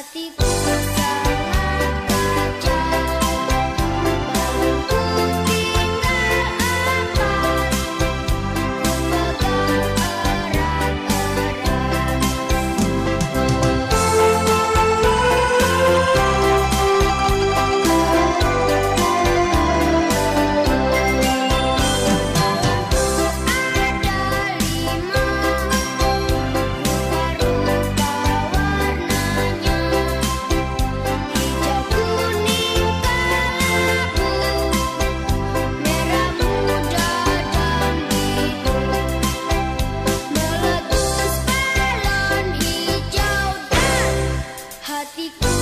hatiku See you.